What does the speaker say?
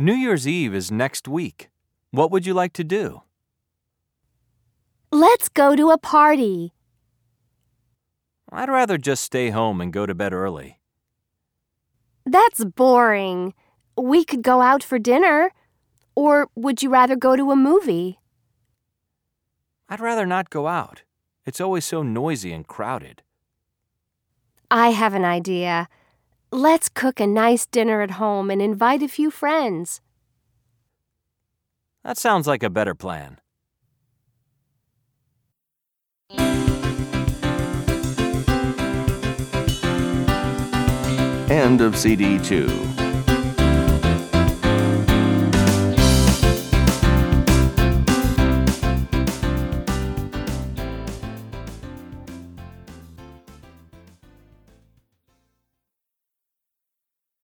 New Year's Eve is next week. What would you like to do? Let's go to a party. I'd rather just stay home and go to bed early. That's boring. We could go out for dinner. Or would you rather go to a movie? I'd rather not go out. It's always so noisy and crowded. I have an idea. Let's cook a nice dinner at home and invite a few friends. That sounds like a better plan. End of CD 2.